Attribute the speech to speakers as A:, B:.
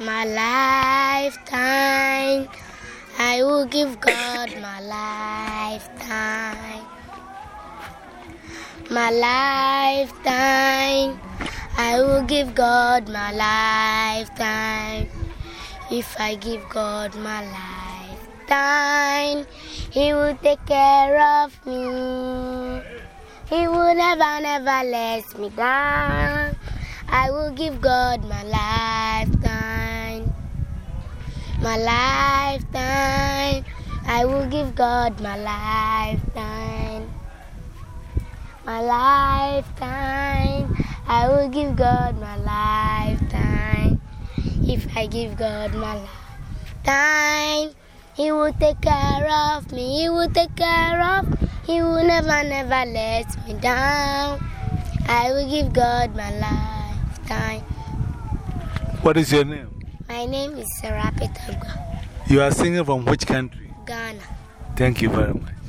A: my lifetime. I will give God my lifetime. My lifetime. I will give God my lifetime. If I give God my lifetime, He will take care of me. He will never, never let me down. I will give God my lifetime. My lifetime. I will give God my lifetime. My lifetime. I will give God my lifetime. If I give God my lifetime, He will take care of me. He will take care of. He will never, never let me down. I will give God my lifetime.
B: What is your name?
A: My name is Sarah Petagua,
B: You are singing from which country?
A: Ghana.
B: Thank you very much.